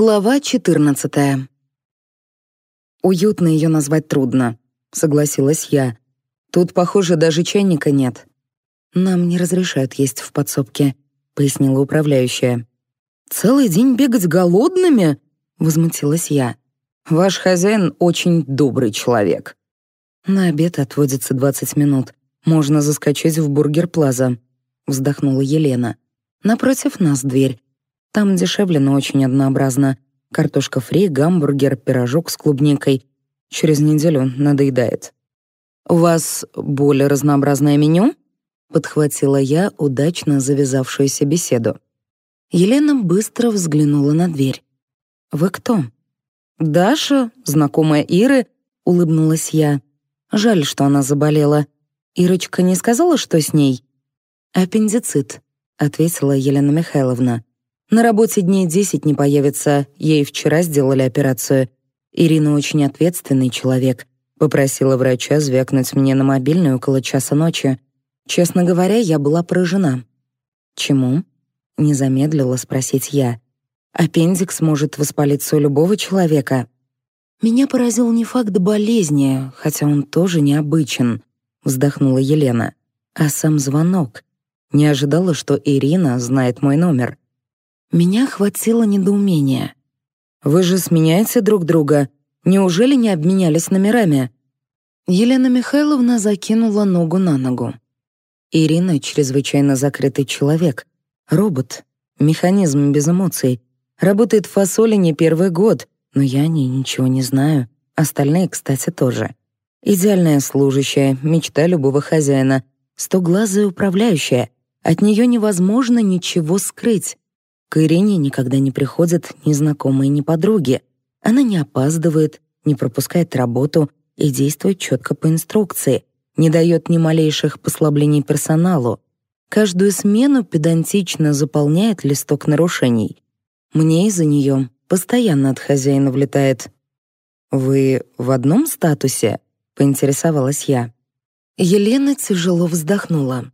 Глава 14. Уютно ее назвать трудно, согласилась я. Тут, похоже, даже чайника нет. Нам не разрешают есть в подсобке, пояснила управляющая. Целый день бегать голодными? возмутилась я. Ваш хозяин очень добрый человек. На обед отводится 20 минут. Можно заскочить в Бургер Плаза, вздохнула Елена. Напротив нас дверь. Там дешевле, но очень однообразно. Картошка фри, гамбургер, пирожок с клубникой. Через неделю надоедает. «У вас более разнообразное меню?» — подхватила я удачно завязавшуюся беседу. Елена быстро взглянула на дверь. «Вы кто?» «Даша, знакомая Иры», — улыбнулась я. «Жаль, что она заболела. Ирочка не сказала, что с ней?» «Аппендицит», — ответила Елена Михайловна. На работе дней десять не появится, ей вчера сделали операцию. Ирина очень ответственный человек. Попросила врача звякнуть мне на мобильный около часа ночи. Честно говоря, я была поражена. «Чему?» — не замедлила спросить я. «Аппендикс может воспалиться у любого человека». «Меня поразил не факт болезни, хотя он тоже необычен», — вздохнула Елена. «А сам звонок. Не ожидала, что Ирина знает мой номер. Меня охватило недоумение. «Вы же сменяете друг друга. Неужели не обменялись номерами?» Елена Михайловна закинула ногу на ногу. Ирина — чрезвычайно закрытый человек. Робот. Механизм без эмоций. Работает в фасоле не первый год, но я о ней ничего не знаю. Остальные, кстати, тоже. Идеальная служащая, мечта любого хозяина. Стоглазая управляющая. От нее невозможно ничего скрыть. К Ирине никогда не приходят ни знакомые, ни подруги. Она не опаздывает, не пропускает работу и действует четко по инструкции, не дает ни малейших послаблений персоналу. Каждую смену педантично заполняет листок нарушений. Мне из-за нее постоянно от хозяина влетает. «Вы в одном статусе?» — поинтересовалась я. Елена тяжело вздохнула.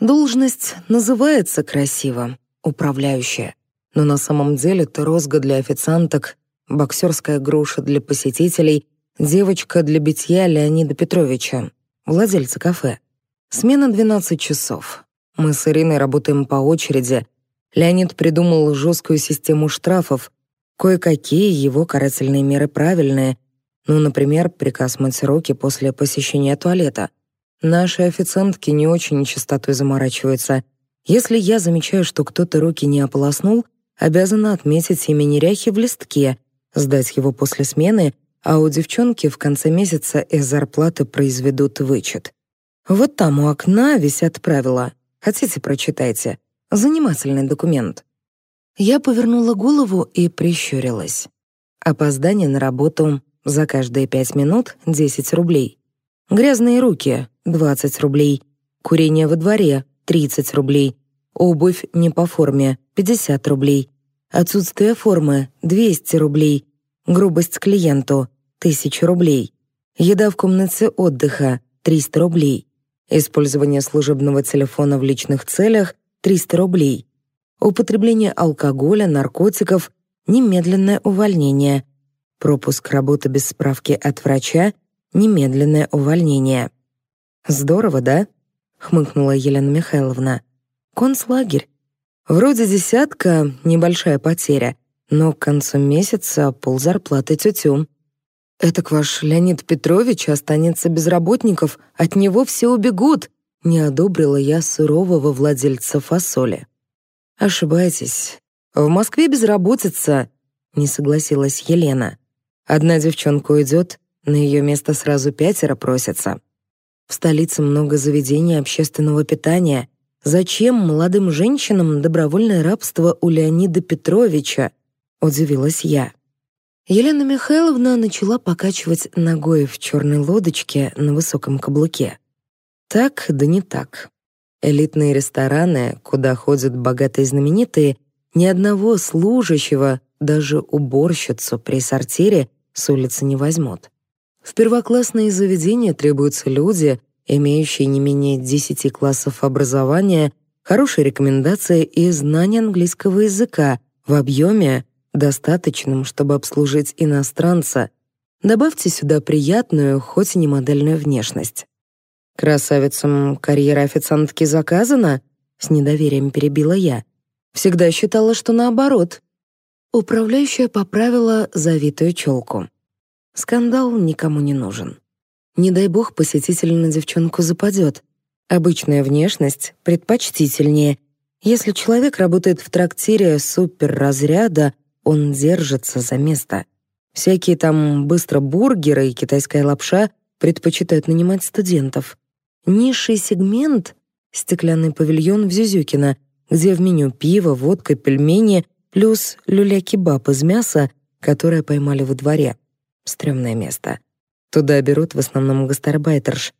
«Должность называется красиво, управляющая. Но на самом деле ты розга для официанток, боксерская груша для посетителей, девочка для битья Леонида Петровича, владельца кафе. Смена 12 часов. Мы с Ириной работаем по очереди. Леонид придумал жесткую систему штрафов. Кое-какие его карательные меры правильные. Ну, например, приказ мыть руки после посещения туалета. Наши официантки не очень чистотой заморачиваются — если я замечаю, что кто-то руки не ополоснул, обязана отметить имя неряхи в листке, сдать его после смены, а у девчонки в конце месяца из зарплаты произведут вычет. Вот там у окна висят правила. Хотите, прочитайте. Занимательный документ. Я повернула голову и прищурилась. Опоздание на работу за каждые пять минут — 10 рублей. Грязные руки — 20 рублей. Курение во дворе 30 рублей. Обувь не по форме — 50 рублей. Отсутствие формы — 200 рублей. Грубость клиенту — 1000 рублей. Еда в комнате отдыха — 300 рублей. Использование служебного телефона в личных целях — 300 рублей. Употребление алкоголя, наркотиков — немедленное увольнение. Пропуск работы без справки от врача — немедленное увольнение. Здорово, да? Хмыкнула Елена Михайловна. Концлагерь. Вроде десятка — небольшая потеря, но к концу месяца ползарплаты тетю. «Этак ваш Леонид Петрович останется без работников, от него все убегут», не одобрила я сурового владельца фасоли. «Ошибаетесь. В Москве безработица», — не согласилась Елена. «Одна девчонка уйдет, на ее место сразу пятеро просятся». В столице много заведений общественного питания. Зачем молодым женщинам добровольное рабство у Леонида Петровича? Удивилась я. Елена Михайловна начала покачивать ногой в черной лодочке на высоком каблуке. Так, да не так. Элитные рестораны, куда ходят богатые знаменитые, ни одного служащего, даже уборщицу при сортире с улицы не возьмут. В первоклассные заведения требуются люди, имеющие не менее 10 классов образования, хорошие рекомендации и знания английского языка в объеме, достаточным, чтобы обслужить иностранца. Добавьте сюда приятную, хоть и не модельную внешность. «Красавицам карьера официантки заказана?» — с недоверием перебила я. «Всегда считала, что наоборот». Управляющая поправила завитую челку. Скандал никому не нужен. Не дай бог посетитель на девчонку западет. Обычная внешность предпочтительнее. Если человек работает в трактире суперразряда, он держится за место. Всякие там быстро бургеры и китайская лапша предпочитают нанимать студентов. Низший сегмент — стеклянный павильон в Зюзюкино, где в меню пиво, водка, пельмени плюс люля-кебаб из мяса, которое поймали во дворе. Стрёмное место. Туда берут в основном гастарбайтерш.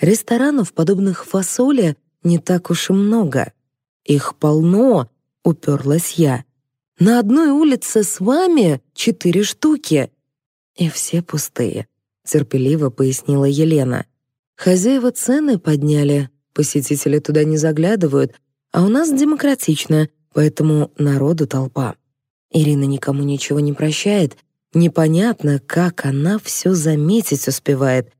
Ресторанов, подобных фасоле, не так уж и много. Их полно, уперлась я. На одной улице с вами четыре штуки. И все пустые, терпеливо пояснила Елена. Хозяева цены подняли, посетители туда не заглядывают, а у нас демократично, поэтому народу толпа. Ирина никому ничего не прощает, Непонятно, как она все заметить успевает.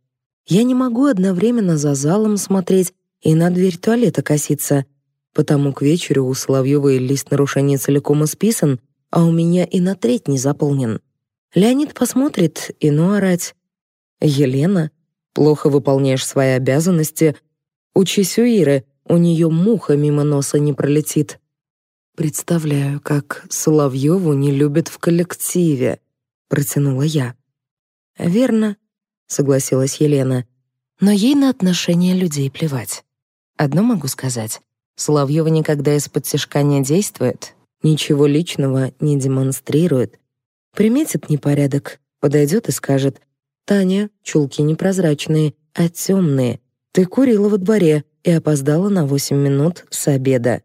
Я не могу одновременно за залом смотреть и на дверь туалета коситься, потому к вечеру у Соловьёвой лист нарушений целиком исписан, а у меня и на треть не заполнен. Леонид посмотрит и ну орать. «Елена, плохо выполняешь свои обязанности. Учись у Иры, у нее муха мимо носа не пролетит». Представляю, как Соловьеву не любят в коллективе протянула я. «Верно», — согласилась Елена. «Но ей на отношения людей плевать. Одно могу сказать. Соловьева никогда из-под тяжка не действует, ничего личного не демонстрирует. Приметит непорядок, подойдет и скажет, «Таня, чулки непрозрачные, а темные. Ты курила во дворе и опоздала на восемь минут с обеда».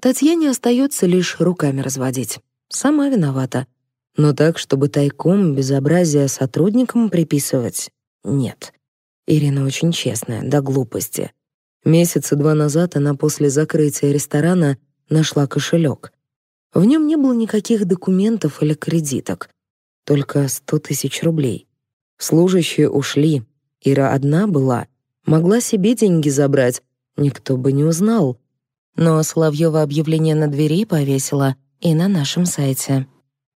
Татьяне остается лишь руками разводить. Сама виновата. Но так, чтобы тайком безобразие сотрудникам приписывать — нет. Ирина очень честная, до глупости. Месяца два назад она после закрытия ресторана нашла кошелек. В нем не было никаких документов или кредиток, только сто тысяч рублей. Служащие ушли, Ира одна была, могла себе деньги забрать, никто бы не узнал. Но Соловьева объявление на двери повесила и на нашем сайте.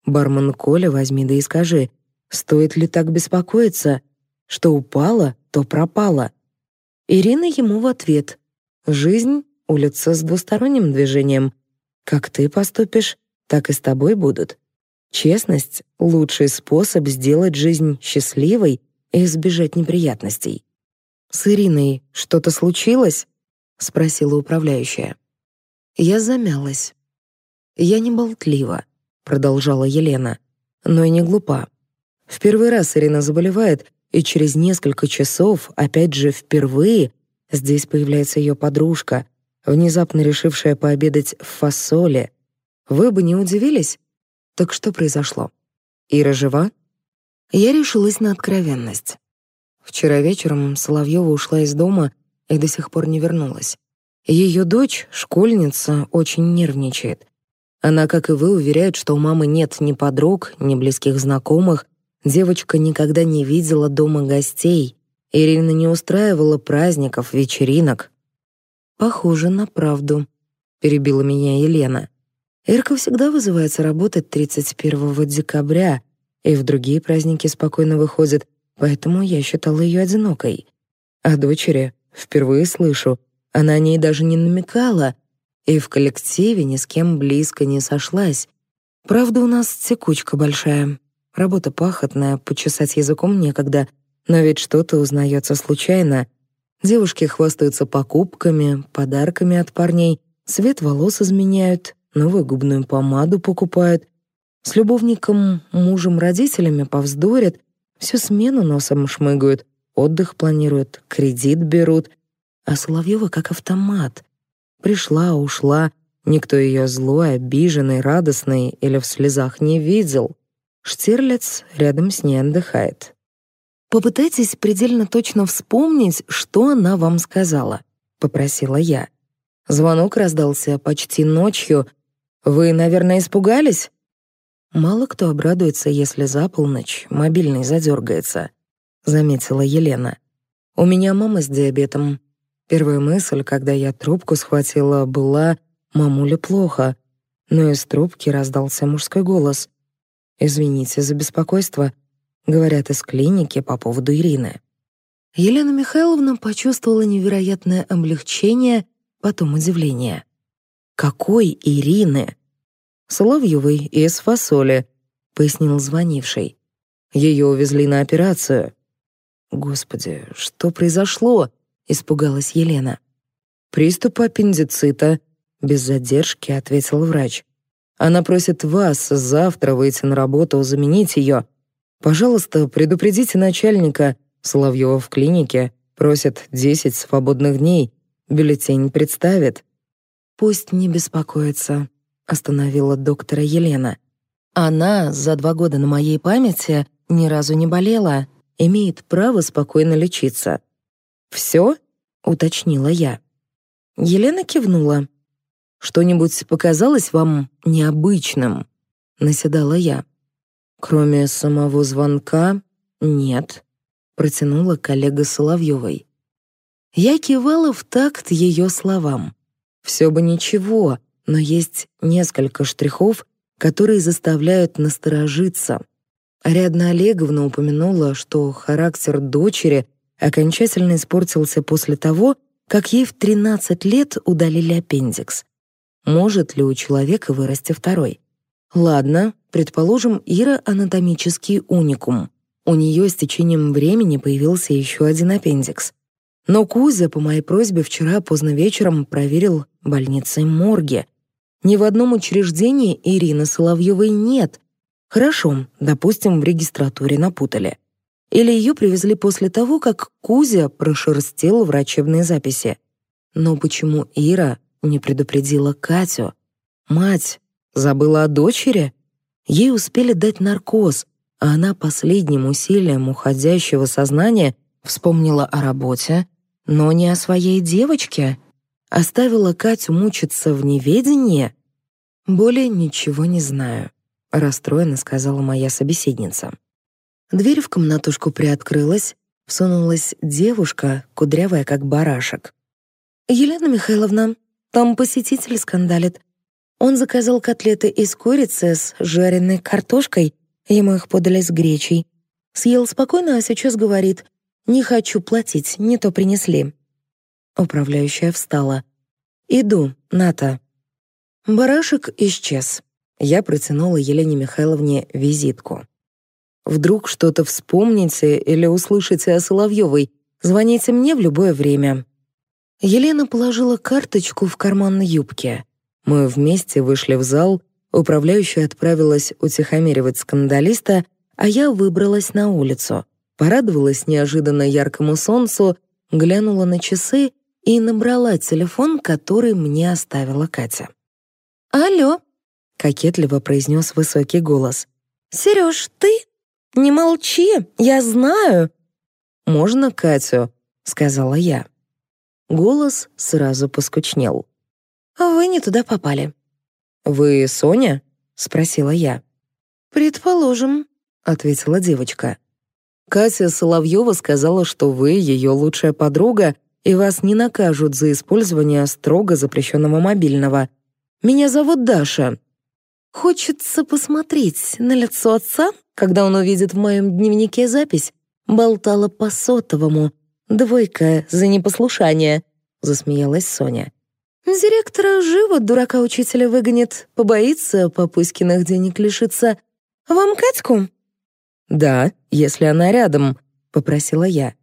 Бармен Коля возьми да и скажи, стоит ли так беспокоиться? Что упало, то пропало. Ирина ему в ответ. Жизнь — улица с двусторонним движением. Как ты поступишь, так и с тобой будут. Честность — лучший способ сделать жизнь счастливой и избежать неприятностей. «С Ириной что-то случилось?» — спросила управляющая. Я замялась. Я не болтлива продолжала Елена. Но и не глупа. В первый раз Ирина заболевает, и через несколько часов, опять же впервые, здесь появляется ее подружка, внезапно решившая пообедать в фасоле. Вы бы не удивились? Так что произошло? Ира жива? Я решилась на откровенность. Вчера вечером Соловьева ушла из дома и до сих пор не вернулась. Ее дочь, школьница, очень нервничает. Она, как и вы, уверяет, что у мамы нет ни подруг, ни близких знакомых. Девочка никогда не видела дома гостей. Ирина не устраивала праздников, вечеринок. «Похоже на правду», — перебила меня Елена. Ирка всегда вызывается работать 31 декабря, и в другие праздники спокойно выходит, поэтому я считала ее одинокой. О дочери впервые слышу. Она о ней даже не намекала, и в коллективе ни с кем близко не сошлась. Правда, у нас текучка большая. Работа пахотная, почесать языком некогда, но ведь что-то узнается случайно. Девушки хвастаются покупками, подарками от парней, цвет волос изменяют, новую губную помаду покупают, с любовником, мужем, родителями повздорят, всю смену носом шмыгают, отдых планируют, кредит берут, а Соловьева как автомат — Пришла, ушла. Никто ее злой, обиженный, радостный или в слезах не видел. Штирлиц рядом с ней отдыхает. «Попытайтесь предельно точно вспомнить, что она вам сказала», — попросила я. Звонок раздался почти ночью. «Вы, наверное, испугались?» Мало кто обрадуется, если за полночь мобильный задергается, заметила Елена. У меня мама с диабетом. Первая мысль, когда я трубку схватила, была «мамуле плохо», но из трубки раздался мужской голос. «Извините за беспокойство», — говорят из клиники по поводу Ирины. Елена Михайловна почувствовала невероятное облегчение, потом удивление. «Какой Ирины?» «Соловьевой из фасоли», — пояснил звонивший. «Ее увезли на операцию». «Господи, что произошло?» — испугалась Елена. «Приступ аппендицита», — без задержки ответил врач. «Она просит вас завтра выйти на работу, заменить ее. Пожалуйста, предупредите начальника, Соловьева в клинике, просит 10 свободных дней, бюллетень представит». «Пусть не беспокоится», — остановила доктора Елена. «Она за два года на моей памяти ни разу не болела, имеет право спокойно лечиться». «Все?» — уточнила я. Елена кивнула. «Что-нибудь показалось вам необычным?» — наседала я. «Кроме самого звонка, нет», — протянула коллега Соловьевой. Я кивала в такт ее словам. Все бы ничего, но есть несколько штрихов, которые заставляют насторожиться. Ариадна Олеговна упомянула, что характер дочери окончательно испортился после того, как ей в 13 лет удалили аппендикс. Может ли у человека вырасти второй? Ладно, предположим, Ира анатомический уникум. У нее с течением времени появился еще один аппендикс. Но Кузя по моей просьбе вчера поздно вечером проверил больницы морги. Ни в одном учреждении Ирины Соловьевой нет. Хорошо, допустим, в регистратуре напутали. Или ее привезли после того, как Кузя прошерстил врачебные записи. Но почему Ира не предупредила Катю? Мать забыла о дочери? Ей успели дать наркоз, а она последним усилием уходящего сознания вспомнила о работе, но не о своей девочке. Оставила Катю мучиться в неведении? Более ничего не знаю, расстроенно сказала моя собеседница. Дверь в комнатушку приоткрылась, всунулась девушка, кудрявая как барашек. «Елена Михайловна, там посетитель скандалит. Он заказал котлеты из курицы с жареной картошкой, ему их подали с гречей. Съел спокойно, а сейчас говорит, «Не хочу платить, не то принесли». Управляющая встала. «Иду, Ната». Барашек исчез. Я протянула Елене Михайловне визитку. «Вдруг что-то вспомните или услышите о Соловьевой, звоните мне в любое время». Елена положила карточку в карман юбки. Мы вместе вышли в зал, управляющая отправилась утихомиривать скандалиста, а я выбралась на улицу — порадовалась неожиданно яркому солнцу, глянула на часы и набрала телефон, который мне оставила Катя. «Алло», — кокетливо произнес высокий голос. «Серёж, ты? Не молчи, я знаю». «Можно Катю?» — сказала я. Голос сразу поскучнел. «Вы не туда попали». «Вы Соня?» — спросила я. «Предположим», — ответила девочка. Катя Соловьева сказала, что вы ее лучшая подруга, и вас не накажут за использование строго запрещенного мобильного. Меня зовут Даша. Хочется посмотреть на лицо отца, когда он увидит в моем дневнике запись. Болтала по сотовому. Двойка за непослушание, засмеялась Соня. Директора живо дурака учителя выгонит, побоится Папуськиных денег лишиться. Вам Катьку? «Да, если она рядом», — попросила я.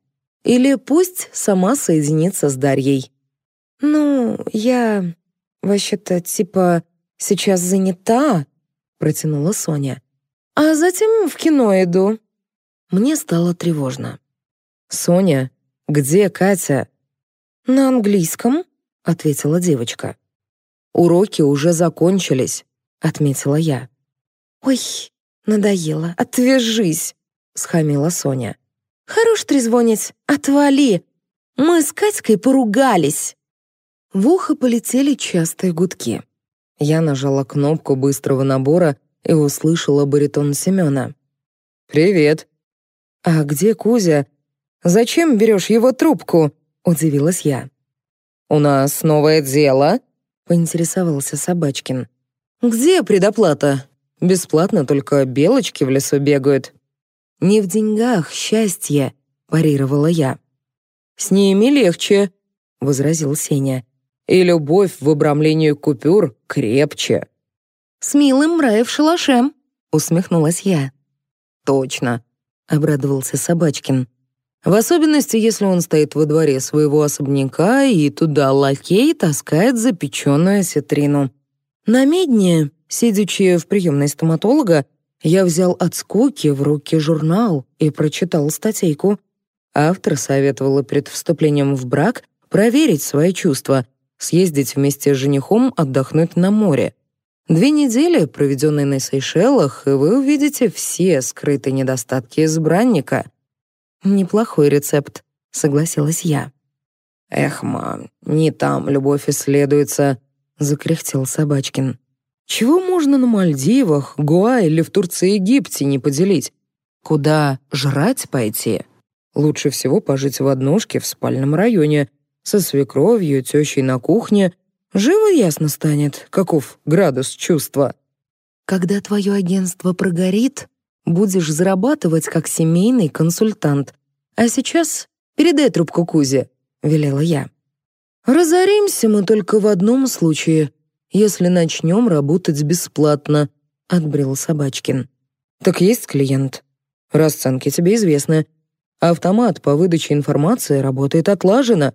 «Или пусть сама соединится с Дарьей». «Ну, я... вообще-то, типа, сейчас занята», — протянула Соня. «А затем в кино иду». Мне стало тревожно. «Соня, где Катя?» «На английском», — ответила девочка. «Уроки уже закончились», — отметила я. «Ой, «Надоело. Отвяжись!» — схамила Соня. «Хорош трезвонить. Отвали! Мы с Катькой поругались!» В ухо полетели частые гудки. Я нажала кнопку быстрого набора, и услышала баритон Семена. «Привет». «А где Кузя? Зачем берешь его трубку?» — удивилась я. «У нас новое дело», — поинтересовался Собачкин. «Где предоплата? Бесплатно только белочки в лесу бегают». «Не в деньгах счастье», — парировала я. «С ними легче», — возразил Сеня. «И любовь в обрамлении купюр крепче». «С милым Мраев шалашем», — усмехнулась я. «Точно», — обрадовался Собачкин. «В особенности, если он стоит во дворе своего особняка и туда лакей таскает запеченную осетрину. На медне, сидячи в приемной стоматолога, я взял от скуки в руки журнал и прочитал статейку. Автор советовала перед вступлением в брак проверить свои чувства, съездить вместе с женихом отдохнуть на море. Две недели, проведенные на Сейшелах, и вы увидите все скрытые недостатки избранника. Неплохой рецепт, согласилась я. Эх, мам, не там любовь исследуется, закряхтел Собачкин. Чего можно на Мальдивах, Гуа или в Турции Египте не поделить? Куда жрать пойти? Лучше всего пожить в однушке в спальном районе, со свекровью, тещей на кухне Живо ясно станет, каков градус чувства. Когда твое агентство прогорит, будешь зарабатывать как семейный консультант. А сейчас передай трубку Кузе, — велела я. Разоримся мы только в одном случае, если начнем работать бесплатно, — отбрил Собачкин. Так есть клиент. Расценки тебе известны. Автомат по выдаче информации работает отлаженно.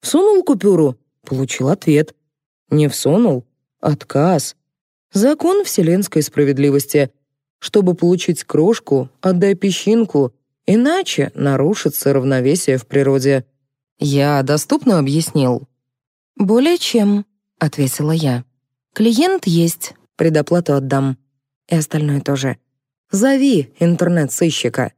Всунул купюру — получил ответ — не всунул? Отказ. Закон вселенской справедливости. Чтобы получить крошку, отдай песчинку, иначе нарушится равновесие в природе. Я доступно объяснил? «Более чем», — ответила я. «Клиент есть, предоплату отдам. И остальное тоже. Зови интернет-сыщика».